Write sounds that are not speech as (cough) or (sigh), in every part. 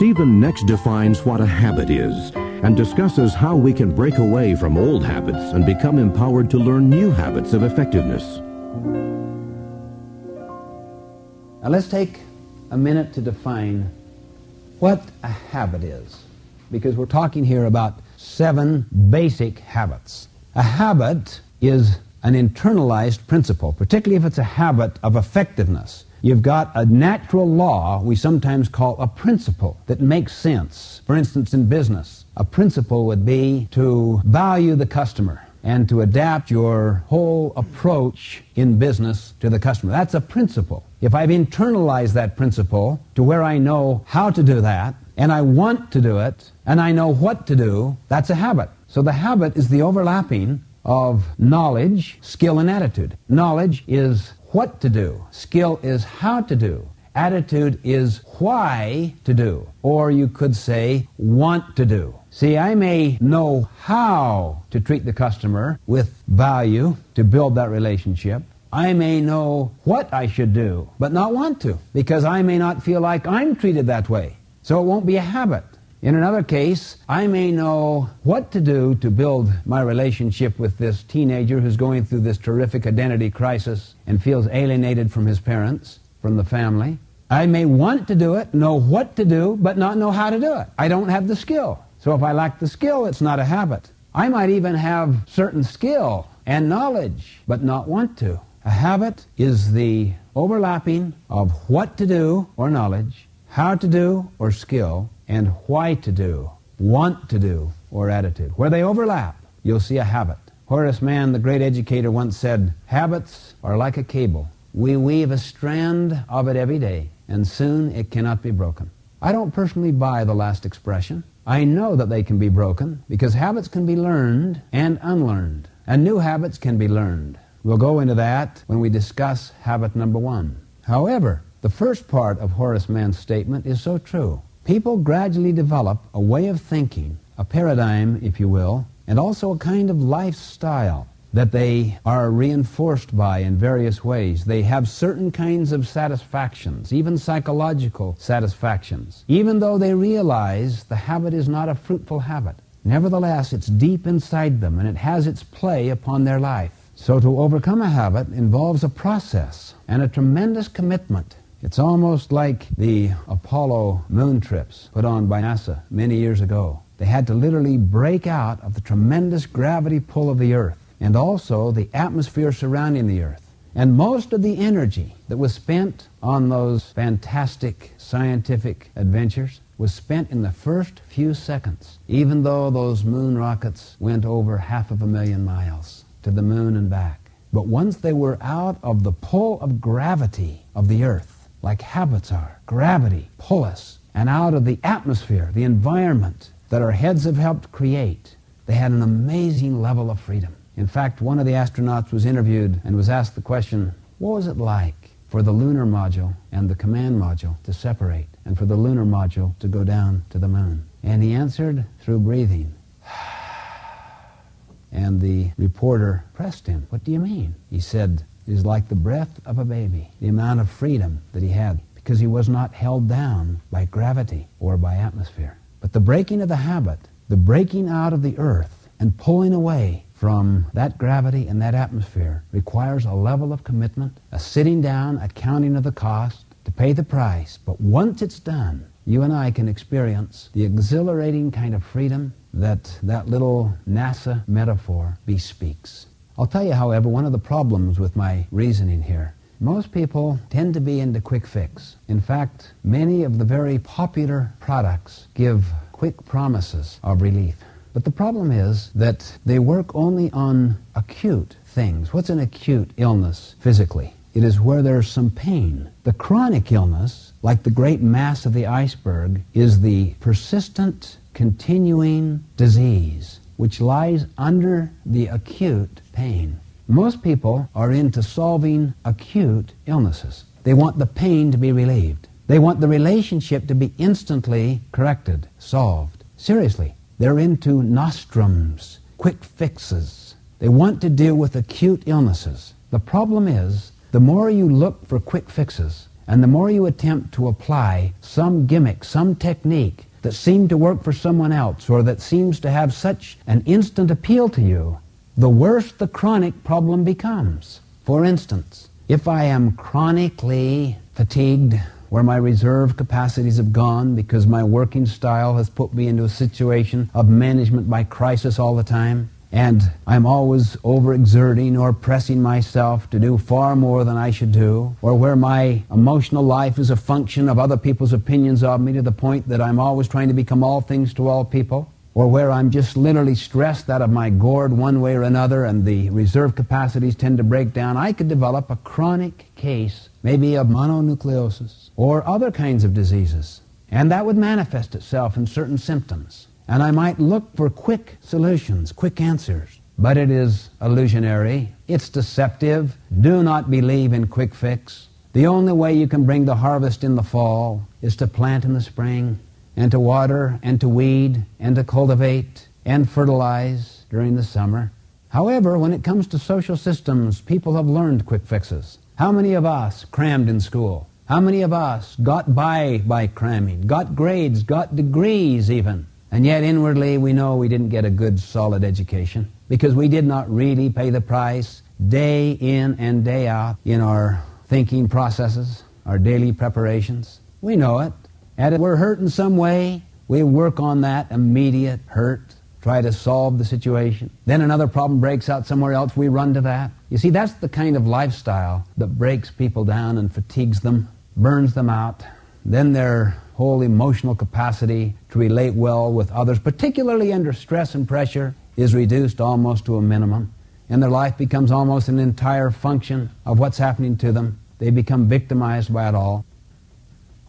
Stephen next defines what a habit is and discusses how we can break away from old habits and become empowered to learn new habits of effectiveness. Now let's take a minute to define what a habit is, because we're talking here about seven basic habits. A habit is an internalized principle, particularly if it's a habit of effectiveness. You've got a natural law we sometimes call a principle that makes sense. For instance, in business, a principle would be to value the customer and to adapt your whole approach in business to the customer. That's a principle. If I've internalized that principle to where I know how to do that, and I want to do it, and I know what to do, that's a habit. So the habit is the overlapping of knowledge, skill, and attitude. Knowledge is what to do. Skill is how to do. Attitude is why to do. Or you could say want to do. See, I may know how to treat the customer with value to build that relationship. I may know what I should do, but not want to, because I may not feel like I'm treated that way. So it won't be a habit. In another case, I may know what to do to build my relationship with this teenager who's going through this terrific identity crisis and feels alienated from his parents, from the family. I may want to do it, know what to do, but not know how to do it. I don't have the skill. So if I lack the skill, it's not a habit. I might even have certain skill and knowledge, but not want to. A habit is the overlapping of what to do or knowledge, how to do or skill, and why to do, want to do, or attitude. Where they overlap, you'll see a habit. Horace Mann, the great educator, once said, Habits are like a cable. We weave a strand of it every day, and soon it cannot be broken. I don't personally buy the last expression. I know that they can be broken because habits can be learned and unlearned, and new habits can be learned. We'll go into that when we discuss habit number one. However, the first part of Horace Mann's statement is so true. People gradually develop a way of thinking, a paradigm, if you will, and also a kind of lifestyle that they are reinforced by in various ways. They have certain kinds of satisfactions, even psychological satisfactions, even though they realize the habit is not a fruitful habit. Nevertheless, it's deep inside them and it has its play upon their life. So to overcome a habit involves a process and a tremendous commitment it's almost like the Apollo moon trips put on by NASA many years ago. They had to literally break out of the tremendous gravity pull of the Earth and also the atmosphere surrounding the Earth. And most of the energy that was spent on those fantastic scientific adventures was spent in the first few seconds, even though those moon rockets went over half of a million miles to the moon and back. But once they were out of the pull of gravity of the Earth, like habits are. Gravity pull us. And out of the atmosphere, the environment that our heads have helped create, they had an amazing level of freedom. In fact, one of the astronauts was interviewed and was asked the question, what was it like for the lunar module and the command module to separate and for the lunar module to go down to the moon? And he answered through breathing. (sighs) And the reporter pressed him, What do you mean? He said, is like the breath of a baby, the amount of freedom that he had, because he was not held down by gravity or by atmosphere. But the breaking of the habit, the breaking out of the earth and pulling away from that gravity and that atmosphere requires a level of commitment, a sitting down, a counting of the cost, to pay the price. But once it's done, you and I can experience the exhilarating kind of freedom that that little NASA metaphor bespeaks. I'll tell you, however, one of the problems with my reasoning here. Most people tend to be into quick fix. In fact, many of the very popular products give quick promises of relief. But the problem is that they work only on acute things. What's an acute illness physically? It is where there's some pain. The chronic illness, like the great mass of the iceberg, is the persistent, continuing disease which lies under the acute pain. Most people are into solving acute illnesses. They want the pain to be relieved. They want the relationship to be instantly corrected, solved. Seriously, they're into nostrums, quick fixes. They want to deal with acute illnesses. The problem is, the more you look for quick fixes, And the more you attempt to apply some gimmick, some technique that seemed to work for someone else or that seems to have such an instant appeal to you, the worse the chronic problem becomes. For instance, if I am chronically fatigued, where my reserve capacities have gone because my working style has put me into a situation of management by crisis all the time, and I'm always overexerting or pressing myself to do far more than I should do, or where my emotional life is a function of other people's opinions of me to the point that I'm always trying to become all things to all people, or where I'm just literally stressed out of my gourd one way or another and the reserve capacities tend to break down, I could develop a chronic case, maybe of mononucleosis or other kinds of diseases. And that would manifest itself in certain symptoms. And I might look for quick solutions, quick answers. But it is illusionary. It's deceptive. Do not believe in quick fix. The only way you can bring the harvest in the fall is to plant in the spring and to water and to weed and to cultivate and fertilize during the summer. However, when it comes to social systems, people have learned quick fixes. How many of us crammed in school? How many of us got by by cramming, got grades, got degrees even? And yet inwardly we know we didn't get a good solid education because we did not really pay the price day in and day out in our thinking processes, our daily preparations. We know it. And if we're hurt in some way, we work on that immediate hurt, try to solve the situation. Then another problem breaks out somewhere else, we run to that. You see, that's the kind of lifestyle that breaks people down and fatigues them, burns them out. Then their whole emotional capacity to relate well with others, particularly under stress and pressure, is reduced almost to a minimum. And their life becomes almost an entire function of what's happening to them. They become victimized by it all.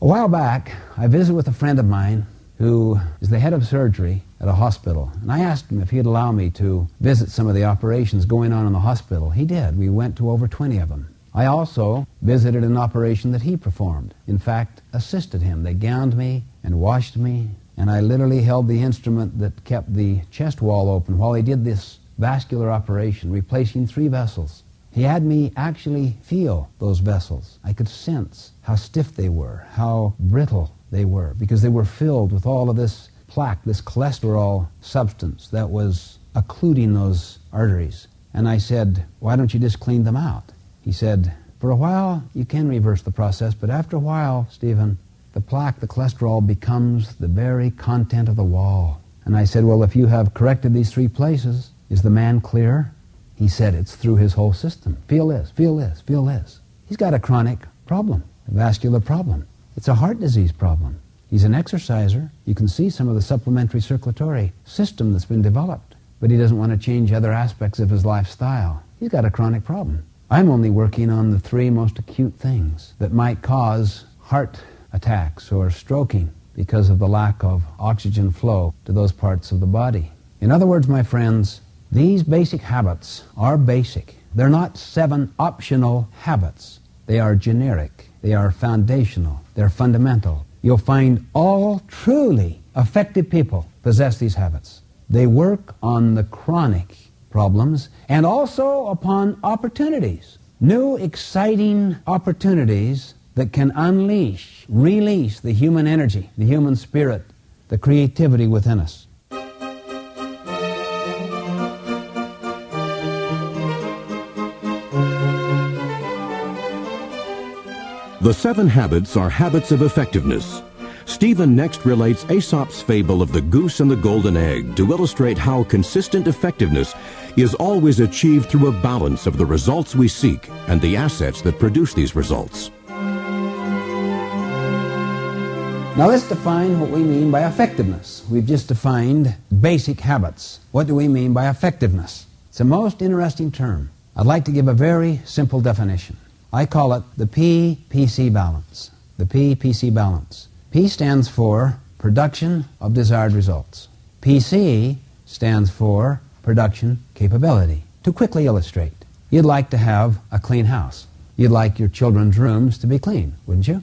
A while back, I visited with a friend of mine who is the head of surgery at a hospital. And I asked him if he'd allow me to visit some of the operations going on in the hospital. He did. We went to over 20 of them. I also visited an operation that he performed. In fact, assisted him. They gowned me and washed me, and I literally held the instrument that kept the chest wall open while he did this vascular operation, replacing three vessels. He had me actually feel those vessels. I could sense how stiff they were, how brittle they were, because they were filled with all of this plaque, this cholesterol substance that was occluding those arteries. And I said, Why don't you just clean them out? He said, For a while you can reverse the process, but after a while, Stephen, the plaque, the cholesterol becomes the very content of the wall. And I said, Well, if you have corrected these three places, is the man clear? He said it's through his whole system. Feel this, feel this, feel this. He's got a chronic problem, a vascular problem. It's a heart disease problem. He's an exerciser. You can see some of the supplementary circulatory system that's been developed. But he doesn't want to change other aspects of his lifestyle. He's got a chronic problem. I'm only working on the three most acute things that might cause heart attacks or stroking because of the lack of oxygen flow to those parts of the body. In other words, my friends, these basic habits are basic. They're not seven optional habits. They are generic. They are foundational. They're fundamental. You'll find all truly effective people possess these habits. They work on the chronic problems and also upon opportunities. New exciting opportunities that can unleash, release the human energy, the human spirit, the creativity within us. The seven habits are habits of effectiveness. Stephen next relates Aesop's fable of the goose and the golden egg to illustrate how consistent effectiveness is always achieved through a balance of the results we seek and the assets that produce these results. Now let's define what we mean by effectiveness. We've just defined basic habits. What do we mean by effectiveness? It's a most interesting term. I'd like to give a very simple definition. I call it the P-PC balance. The P-PC balance. P stands for production of desired results. PC stands for production capability. To quickly illustrate, you'd like to have a clean house. You'd like your children's rooms to be clean, wouldn't you?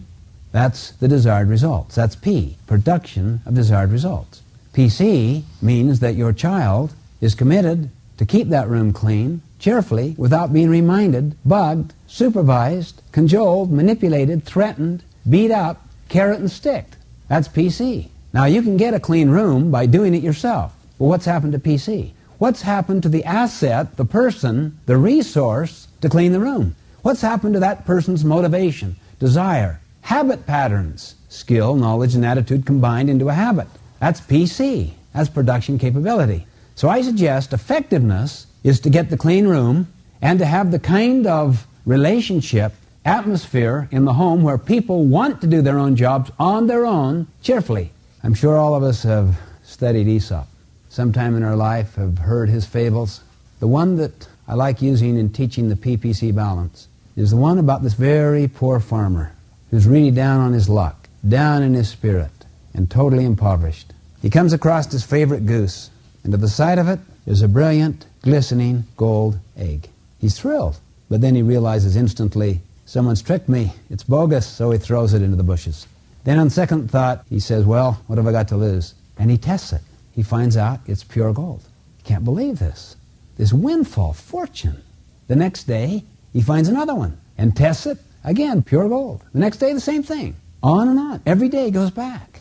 That's the desired results. That's P, production of desired results. PC means that your child is committed to keep that room clean cheerfully without being reminded, bugged, supervised, cajoled, manipulated, threatened, beat up, carrot and sticked. That's PC. Now you can get a clean room by doing it yourself. But what's happened to PC? What's happened to the asset, the person, the resource to clean the room? What's happened to that person's motivation, desire, habit patterns, skill, knowledge, and attitude combined into a habit? That's PC. That's production capability. So I suggest effectiveness is to get the clean room and to have the kind of relationship atmosphere in the home where people want to do their own jobs on their own cheerfully. I'm sure all of us have studied Aesop. Sometime in our life have heard his fables. The one that I like using in teaching the PPC balance is the one about this very poor farmer who's really down on his luck, down in his spirit, and totally impoverished. He comes across his favorite goose, and to the side of it is a brilliant, glistening gold egg. He's thrilled, but then he realizes instantly, someone's tricked me. It's bogus, so he throws it into the bushes. Then on second thought, he says, well, what have I got to lose? And he tests it. He finds out it's pure gold. Can't believe this. This windfall fortune. The next day, he finds another one and tests it. Again, pure gold. The next day, the same thing. On and on. Every day goes back.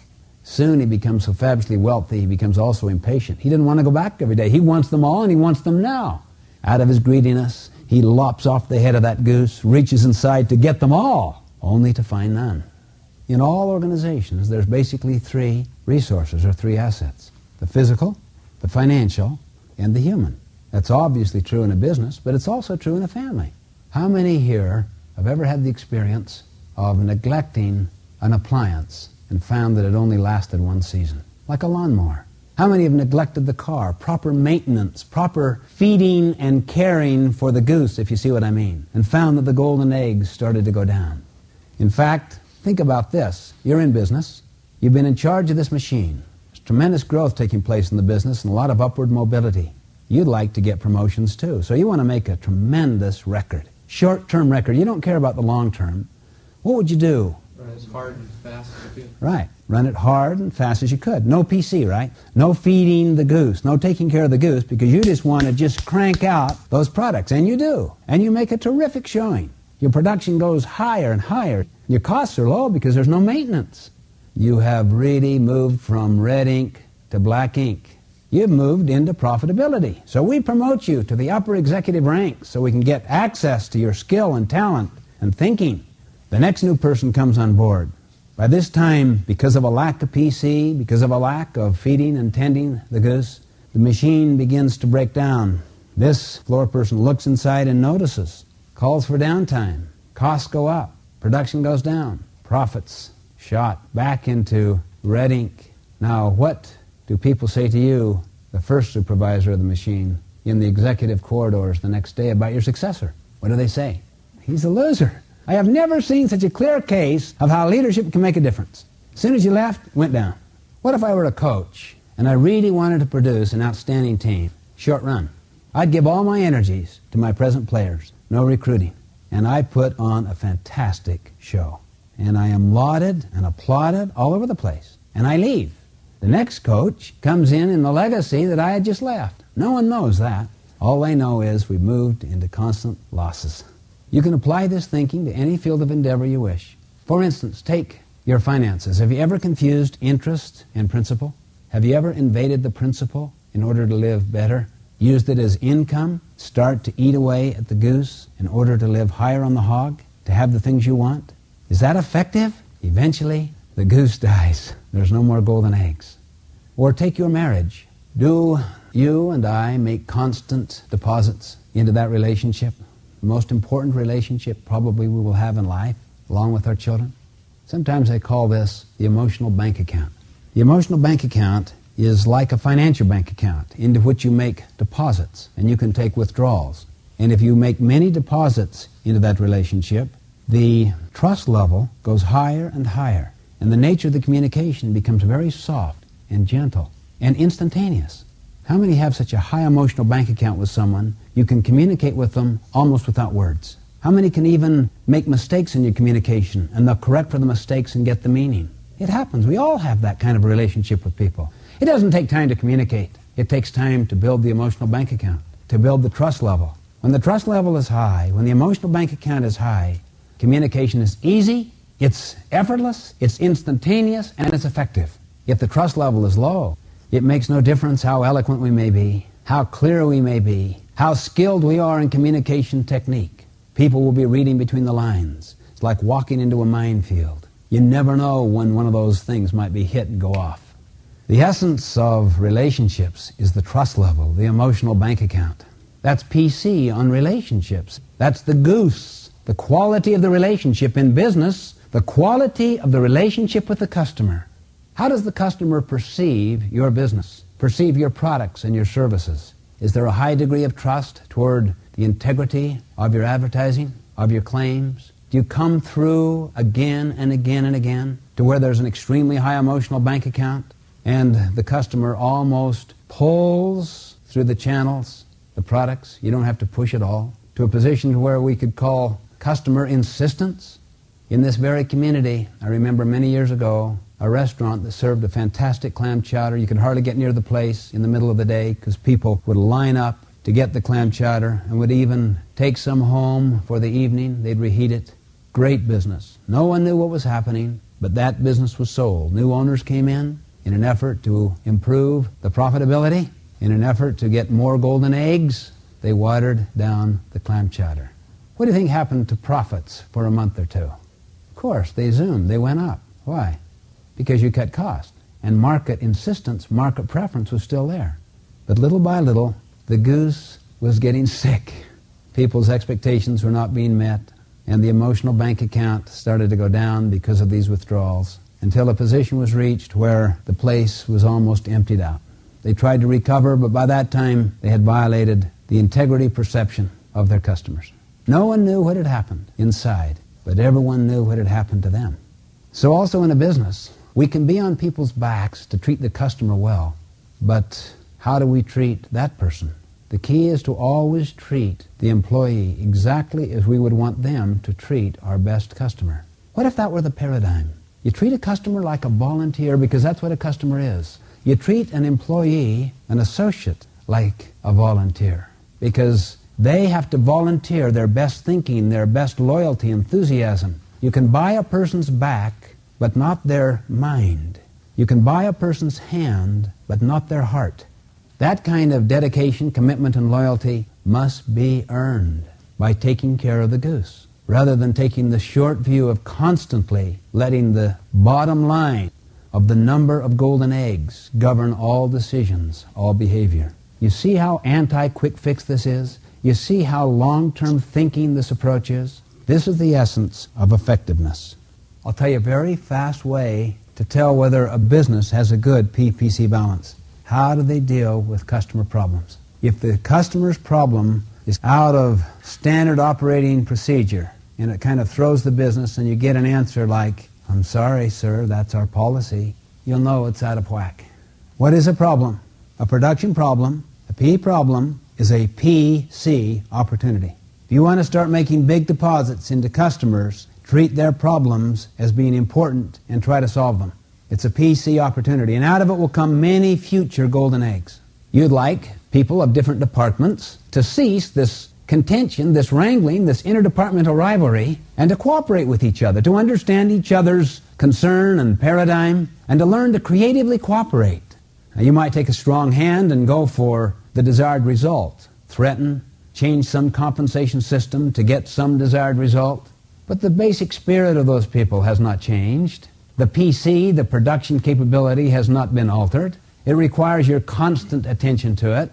Soon he becomes so fabulously wealthy, he becomes also impatient. He doesn't want to go back every day. He wants them all, and he wants them now. Out of his greediness, he lops off the head of that goose, reaches inside to get them all, only to find none. In all organizations, there's basically three resources or three assets the physical, the financial, and the human. That's obviously true in a business, but it's also true in a family. How many here have ever had the experience of neglecting an appliance and found that it only lasted one season, like a lawnmower. How many have neglected the car, proper maintenance, proper feeding and caring for the goose, if you see what I mean, and found that the golden eggs started to go down? In fact, think about this. You're in business. You've been in charge of this machine. There's tremendous growth taking place in the business and a lot of upward mobility. You'd like to get promotions too. So you want to make a tremendous record. Short-term record. You don't care about the long term. What would you do? As hard and fast as you could. Right. Run it hard and fast as you could. No PC, right? No feeding the goose. No taking care of the goose because you just want to just crank out those products. And you do. And you make a terrific showing. Your production goes higher and higher. Your costs are low because there's no maintenance. You have really moved from red ink to black ink. You've moved into profitability. So we promote you to the upper executive ranks so we can get access to your skill and talent and thinking. The next new person comes on board. By this time, because of a lack of PC, because of a lack of feeding and tending the goose, the machine begins to break down. This floor person looks inside and notices, calls for downtime. Costs go up, production goes down, profits shot back into red ink. Now, what do people say to you, the first supervisor of the machine, in the executive corridors the next day about your successor? What do they say? He's a loser. I have never seen such a clear case of how leadership can make a difference. As soon as you left, went down. What if I were a coach and I really wanted to produce an outstanding team, short run? I'd give all my energies to my present players, no recruiting, and I put on a fantastic show. And I am lauded and applauded all over the place. And I leave. The next coach comes in in the legacy that I had just left. No one knows that. All they know is we've moved into constant losses. You can apply this thinking to any field of endeavor you wish. For instance, take your finances. Have you ever confused interest and principal? Have you ever invaded the principal in order to live better? Used it as income? Start to eat away at the goose in order to live higher on the hog? To have the things you want? Is that effective? Eventually, the goose (laughs) dies. There's no more golden eggs. Or take your marriage. Do you and I make constant deposits into that relationship? The most important relationship probably we will have in life, along with our children. Sometimes they call this the emotional bank account. The emotional bank account is like a financial bank account into which you make deposits and you can take withdrawals. And if you make many deposits into that relationship, the trust level goes higher and higher. And the nature of the communication becomes very soft and gentle and instantaneous. How many have such a high emotional bank account with someone you can communicate with them almost without words? How many can even make mistakes in your communication and they'll correct for the mistakes and get the meaning? It happens. We all have that kind of relationship with people. It doesn't take time to communicate. It takes time to build the emotional bank account, to build the trust level. When the trust level is high, when the emotional bank account is high, communication is easy, it's effortless, it's instantaneous, and it's effective. If the trust level is low, it makes no difference how eloquent we may be, how clear we may be, how skilled we are in communication technique. People will be reading between the lines. It's like walking into a minefield. You never know when one of those things might be hit and go off. The essence of relationships is the trust level, the emotional bank account. That's PC on relationships. That's the goose, the quality of the relationship in business, the quality of the relationship with the customer. How does the customer perceive your business, perceive your products and your services? Is there a high degree of trust toward the integrity of your advertising, of your claims? Do you come through again and again and again to where there's an extremely high emotional bank account and the customer almost pulls through the channels, the products, you don't have to push at all, to a position where we could call customer insistence? In this very community, I remember many years ago, a restaurant that served a fantastic clam chowder. You could hardly get near the place in the middle of the day because people would line up to get the clam chowder and would even take some home for the evening. They'd reheat it. Great business. No one knew what was happening, but that business was sold. New owners came in in an effort to improve the profitability, in an effort to get more golden eggs. They watered down the clam chowder. What do you think happened to profits for a month or two? Of course, they zoomed. They went up. Why? Because you cut cost. And market insistence, market preference was still there. But little by little, the goose was getting sick. People's expectations were not being met, and the emotional bank account started to go down because of these withdrawals until a position was reached where the place was almost emptied out. They tried to recover, but by that time they had violated the integrity perception of their customers. No one knew what had happened inside, but everyone knew what had happened to them. So also in a business, we can be on people's backs to treat the customer well, but how do we treat that person? The key is to always treat the employee exactly as we would want them to treat our best customer. What if that were the paradigm? You treat a customer like a volunteer because that's what a customer is. You treat an employee, an associate, like a volunteer because they have to volunteer their best thinking, their best loyalty, enthusiasm. You can buy a person's back but not their mind. You can buy a person's hand, but not their heart. That kind of dedication, commitment, and loyalty must be earned by taking care of the goose, rather than taking the short view of constantly letting the bottom line of the number of golden eggs govern all decisions, all behavior. You see how anti-quick fix this is? You see how long-term thinking this approach is? This is the essence of effectiveness. I'll tell you a very fast way to tell whether a business has a good PPC balance. How do they deal with customer problems? If the customer's problem is out of standard operating procedure and it kind of throws the business and you get an answer like, I'm sorry, sir, that's our policy, you'll know it's out of whack. What is a problem? A production problem, a P problem, is a PC opportunity. If you want to start making big deposits into customers treat their problems as being important and try to solve them. It's a PC opportunity, and out of it will come many future golden eggs. You'd like people of different departments to cease this contention, this wrangling, this interdepartmental rivalry, and to cooperate with each other, to understand each other's concern and paradigm, and to learn to creatively cooperate. Now, you might take a strong hand and go for the desired result, threaten, change some compensation system to get some desired result. But the basic spirit of those people has not changed. The PC, the production capability, has not been altered. It requires your constant attention to it.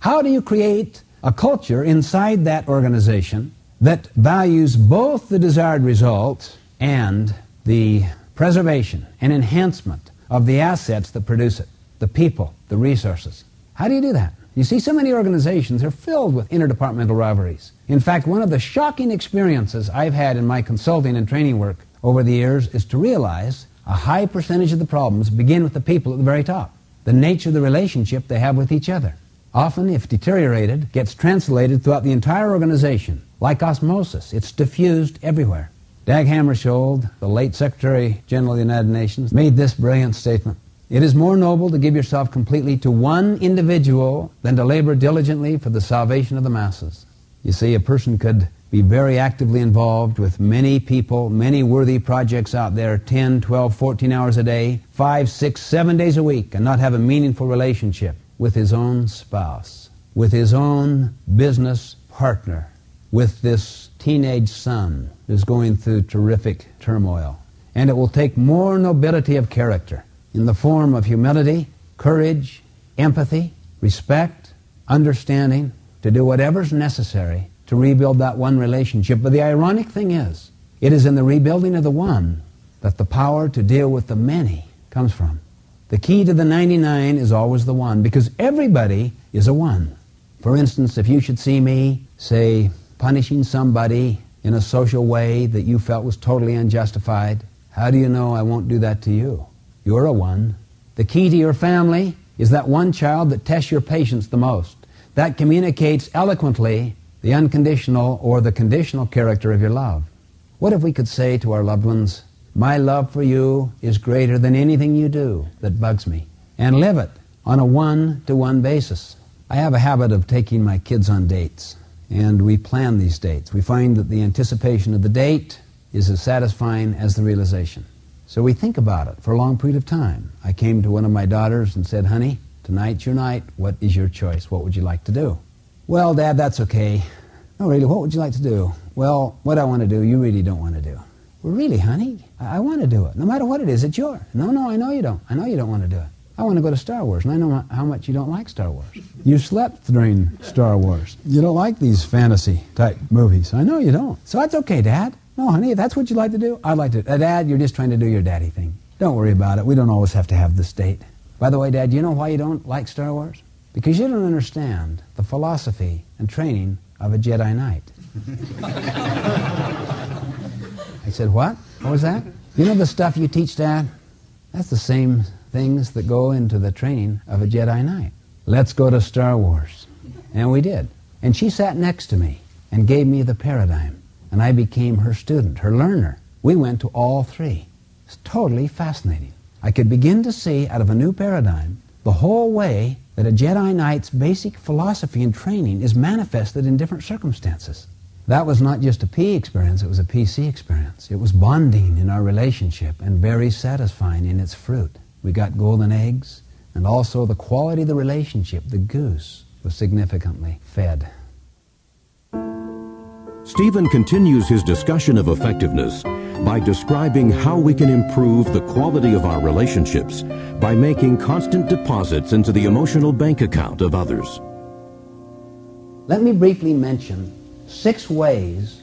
How do you create a culture inside that organization that values both the desired result and the preservation and enhancement of the assets that produce it, the people, the resources? How do you do that? You see, so many organizations are filled with interdepartmental rivalries. In fact, one of the shocking experiences I've had in my consulting and training work over the years is to realize a high percentage of the problems begin with the people at the very top, the nature of the relationship they have with each other. Often, if deteriorated, gets translated throughout the entire organization. Like osmosis, it's diffused everywhere. Dag Hammarskjöld, the late Secretary General of the United Nations, made this brilliant statement. It is more noble to give yourself completely to one individual than to labor diligently for the salvation of the masses. You see, a person could be very actively involved with many people, many worthy projects out there, 10, 12, 14 hours a day, 5, 6, 7 days a week, and not have a meaningful relationship with his own spouse, with his own business partner, with this teenage son who's going through terrific turmoil. And it will take more nobility of character in the form of humility, courage, empathy, respect, understanding, to do whatever's necessary to rebuild that one relationship. But the ironic thing is, it is in the rebuilding of the one that the power to deal with the many comes from. The key to the 99 is always the one because everybody is a one. For instance, if you should see me, say, punishing somebody in a social way that you felt was totally unjustified, how do you know I won't do that to you? You're a one. The key to your family is that one child that tests your patience the most. That communicates eloquently the unconditional or the conditional character of your love. What if we could say to our loved ones, My love for you is greater than anything you do that bugs me, and live it on a one to one basis? I have a habit of taking my kids on dates, and we plan these dates. We find that the anticipation of the date is as satisfying as the realization. So we think about it for a long period of time. I came to one of my daughters and said, Honey, tonight's your night. What is your choice? What would you like to do? Well, Dad, that's okay. No, really, what would you like to do? Well, what I want to do, you really don't want to do. Well, really, honey, I, I want to do it. No matter what it is, it's yours. No, no, I know you don't. I know you don't want to do it. I want to go to Star Wars, and I know how much you don't like Star Wars. You slept during Star Wars. You don't like these fantasy type movies. I know you don't. So that's okay, Dad. No, honey, if that's what you'd like to do, I'd like to. Uh, Dad, you're just trying to do your daddy thing. Don't worry about it. We don't always have to have this date. By the way, Dad, you know why you don't like Star Wars? Because you don't understand the philosophy and training of a Jedi Knight. I said, What? What was that? You know the stuff you teach, Dad? That's the same things that go into the training of a Jedi Knight. Let's go to Star Wars. And we did. And she sat next to me and gave me the paradigm. And I became her student, her learner. We went to all three. It's totally fascinating. I could begin to see out of a new paradigm the whole way that a Jedi Knight's basic philosophy and training is manifested in different circumstances. That was not just a P experience, it was a PC experience. It was bonding in our relationship and very satisfying in its fruit. We got golden eggs, and also the quality of the relationship, the goose, was significantly fed. Stephen continues his discussion of effectiveness by describing how we can improve the quality of our relationships by making constant deposits into the emotional bank account of others. Let me briefly mention six ways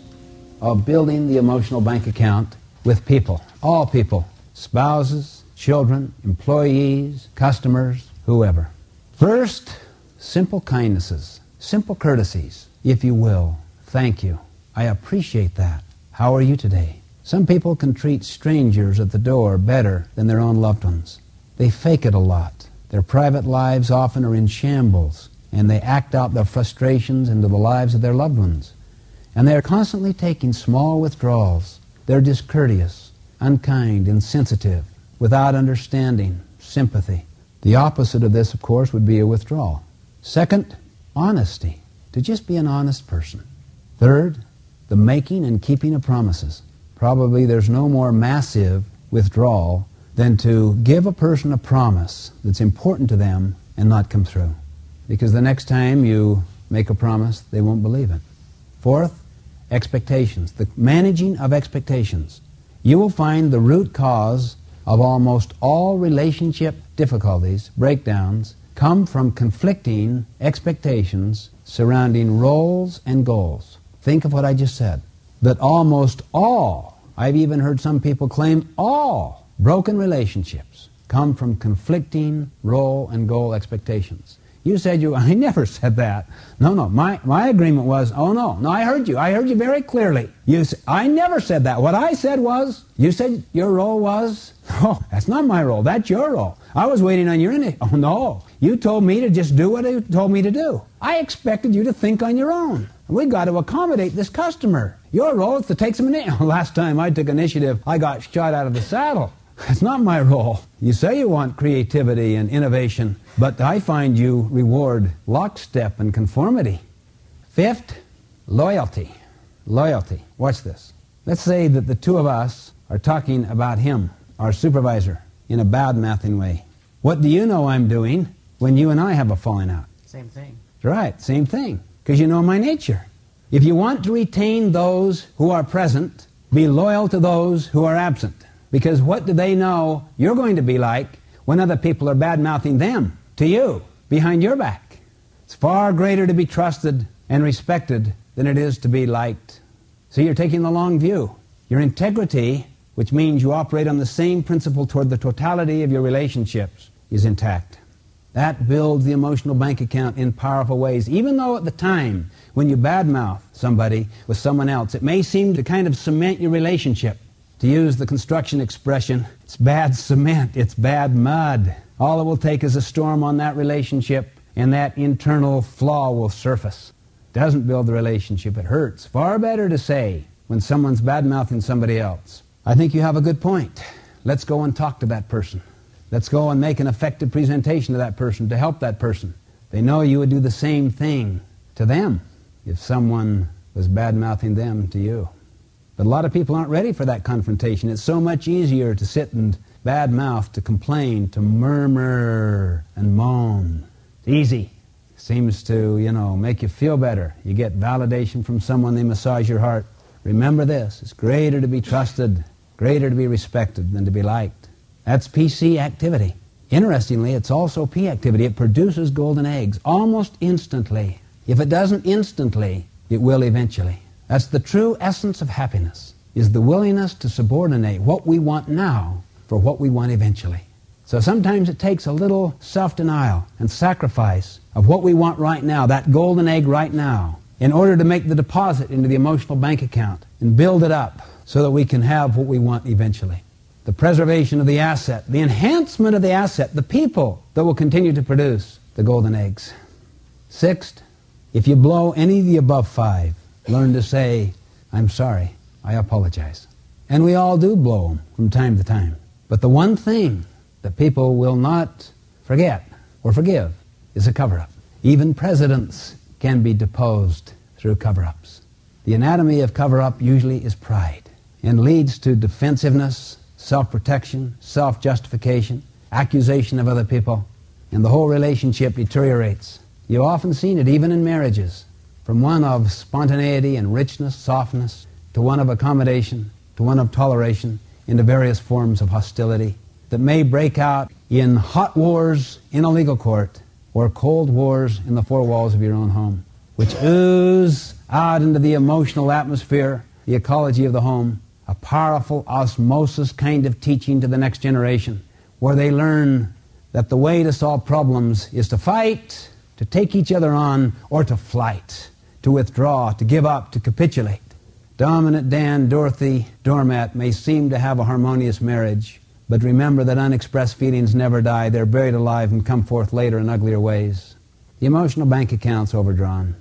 of building the emotional bank account with people, all people, spouses, children, employees, customers, whoever. First, simple kindnesses, simple courtesies, if you will. Thank you. I appreciate that. How are you today? Some people can treat strangers at the door better than their own loved ones. They fake it a lot. Their private lives often are in shambles, and they act out their frustrations into the lives of their loved ones. And they are constantly taking small withdrawals. They're discourteous, unkind, insensitive, without understanding, sympathy. The opposite of this, of course, would be a withdrawal. Second, honesty, to just be an honest person. Third, the making and keeping of promises probably there's no more massive withdrawal than to give a person a promise that's important to them and not come through. Because the next time you make a promise, they won't believe it. Fourth, expectations. The managing of expectations. You will find the root cause of almost all relationship difficulties, breakdowns, come from conflicting expectations surrounding roles and goals. Think of what I just said. That almost all I've even heard some people claim all broken relationships come from conflicting role and goal expectations. You said you, (laughs) I never said that. No, no, my, my agreement was, oh no, no, I heard you. I heard you very clearly. You, I never said that. What I said was, you said your role was, (laughs) oh, that's not my role. That's your role. I was waiting on your end. (laughs) Oh no, you told me to just do what you told me to do. I expected you to think on your own. We got to accommodate this customer. Your role is to take some initiative. Last time I took initiative, I got shot out of the saddle. It's not my role. You say you want creativity and innovation, but I find you reward lockstep and conformity. Fifth, Loyalty. Loyalty. Watch this. Let's say that the two of us are talking about him, our supervisor, in a bad mouthing way. What do you know I'm doing when you and I have a falling out? Same thing. Right, same thing. Because you know my nature. If you want to retain those who are present, be loyal to those who are absent. Because what do they know you're going to be like when other people are bad mouthing them to you behind your back? It's far greater to be trusted and respected than it is to be liked. So you're taking the long view. Your integrity, which means you operate on the same principle toward the totality of your relationships, is intact. That builds the emotional bank account in powerful ways, even though at the time when you badmouth somebody with someone else, it may seem to kind of cement your relationship. To use the construction expression, it's bad cement, it's bad mud. All it will take is a storm on that relationship, and that internal flaw will surface doesn't build the relationship. It hurts. Far better to say when someone's bad mouthing somebody else, I think you have a good point. Let's go and talk to that person. Let's go and make an effective presentation to that person to help that person. They know you would do the same thing to them if someone was bad mouthing them to you. But a lot of people aren't ready for that confrontation. It's so much easier to sit and bad mouth, to complain, to murmur and moan. It's easy seems to, you know, make you feel better. You get validation from someone, they massage your heart. Remember this, it's greater to be trusted, greater to be respected than to be liked. That's PC activity. Interestingly, it's also P activity. It produces golden eggs almost instantly. If it doesn't instantly, it will eventually. That's the true essence of happiness, is the willingness to subordinate what we want now for what we want eventually. So sometimes it takes a little self-denial and sacrifice of what we want right now, that golden egg right now, in order to make the deposit into the emotional bank account and build it up so that we can have what we want eventually. The preservation of the asset, the enhancement of the asset, the people that will continue to produce the golden eggs. Sixth, if you blow any of the above five, learn to say, I'm sorry, I apologize. And we all do blow them from time to time. But the one thing that people will not forget or forgive is a cover-up. Even presidents can be deposed through cover-ups. The anatomy of cover-up usually is pride and leads to defensiveness, self-protection, self-justification, accusation of other people, and the whole relationship deteriorates. You've often seen it even in marriages, from one of spontaneity and richness, softness, to one of accommodation, to one of toleration, into various forms of hostility that may break out in hot wars in a legal court or cold wars in the four walls of your own home, which ooze out into the emotional atmosphere, the ecology of the home, a powerful osmosis kind of teaching to the next generation, where they learn that the way to solve problems is to fight, to take each other on, or to flight, to withdraw, to give up, to capitulate. Dominant Dan, Dorothy, Doormat may seem to have a harmonious marriage, but remember that unexpressed feelings never die. They're buried alive and come forth later in uglier ways. The emotional bank account's overdrawn.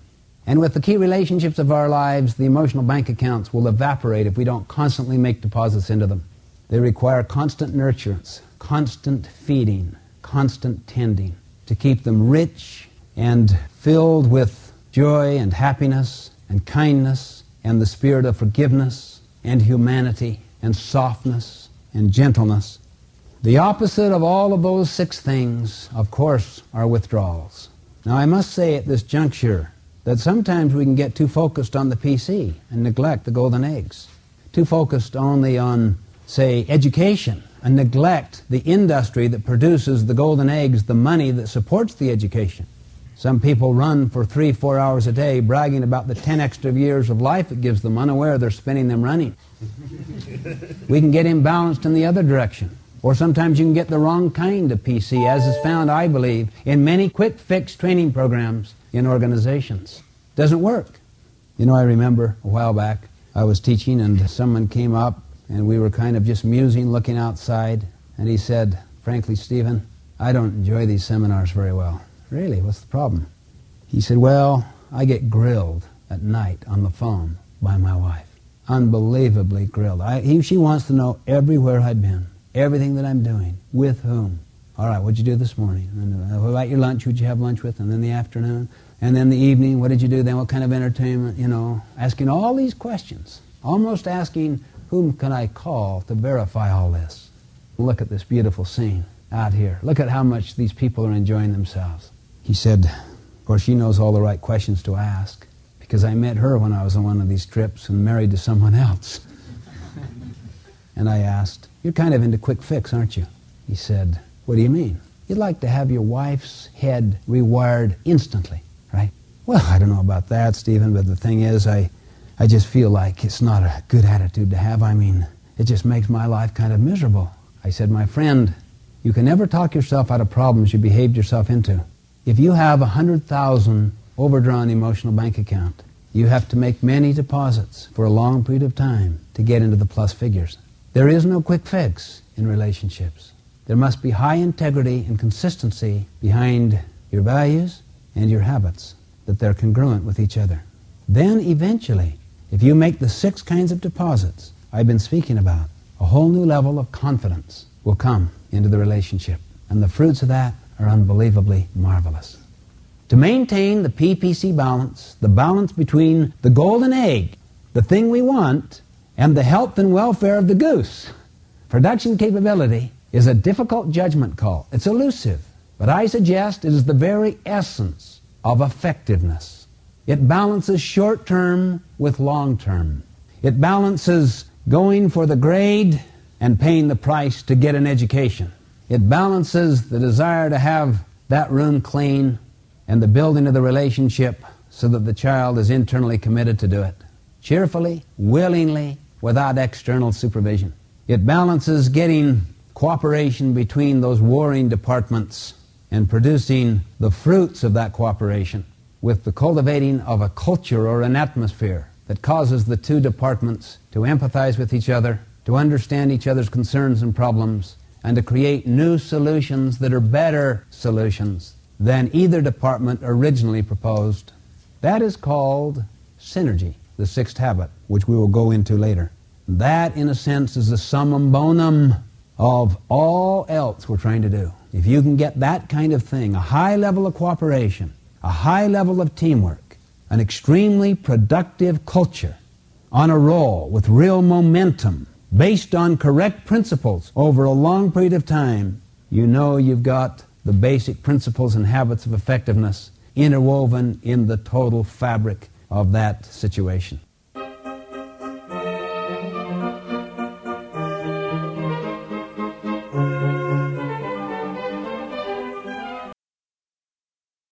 And with the key relationships of our lives, the emotional bank accounts will evaporate if we don't constantly make deposits into them. They require constant nurturance, constant feeding, constant tending to keep them rich and filled with joy and happiness and kindness and the spirit of forgiveness and humanity and softness and gentleness the opposite of all of those six things, of course, are withdrawals. Now, I must say at this juncture that sometimes we can get too focused on the PC and neglect the golden eggs. Too focused only on, say, education and neglect the industry that produces the golden eggs, the money that supports the education. Some people run for three, four hours a day bragging about the 10 extra years of life it gives them, unaware they're spending them running. (laughs) we can get imbalanced in the other direction. Or sometimes you can get the wrong kind of PC, as is found, I believe, in many quick fix training programs in organizations. Doesn't work. You know, I remember a while back I was teaching and someone came up and we were kind of just musing, looking outside, and he said, frankly, Stephen, I don't enjoy these seminars very well. Really? What's the problem? He said, well, I get grilled at night on the phone by my wife. Unbelievably grilled. I, he, she wants to know everywhere I've been everything that I'm doing. With whom? All right, what'd you do this morning? And uh, what about your lunch? Who'd you have lunch with? And then the afternoon? And then the evening, what did you do then? What kind of entertainment? You know, asking all these questions. Almost asking, whom can I call to verify all this? Look at this beautiful scene out here. Look at how much these people are enjoying themselves. He said, of course, she knows all the right questions to ask because I met her when I was on one of these trips and married to someone else. (laughs) and I asked, You're kind of into quick fix, aren't you? He said, What do you mean? You'd like to have your wife's head rewired instantly right? Well, I don't know about that, Stephen, but the thing is, I, I just feel like it's not a good attitude to have. I mean, it just makes my life kind of miserable. I said, my friend, you can never talk yourself out of problems you behaved yourself into. If you have a 100,000 overdrawn emotional bank account, you have to make many deposits for a long period of time to get into the plus figures. There is no quick fix in relationships. There must be high integrity and consistency behind your values and your habits, that they're congruent with each other. Then eventually, if you make the six kinds of deposits I've been speaking about, a whole new level of confidence will come into the relationship. And the fruits of that are unbelievably marvelous. To maintain the PPC balance, the balance between the golden egg, the thing we want, and the health and welfare of the goose, production capability is a difficult judgment call. It's elusive. But I suggest it is the very essence of effectiveness. It balances short term with long term. It balances going for the grade and paying the price to get an education. It balances the desire to have that room clean and the building of the relationship so that the child is internally committed to do it. Cheerfully, willingly, without external supervision. It balances getting cooperation between those warring departments and producing the fruits of that cooperation with the cultivating of a culture or an atmosphere that causes the two departments to empathize with each other, to understand each other's concerns and problems, and to create new solutions that are better solutions than either department originally proposed. That is called synergy, the sixth habit, which we will go into later. That, in a sense, is the summum bonum of all else we're trying to do. If you can get that kind of thing, a high level of cooperation, a high level of teamwork, an extremely productive culture on a roll with real momentum based on correct principles over a long period of time, you know you've got the basic principles and habits of effectiveness interwoven in the total fabric of that situation.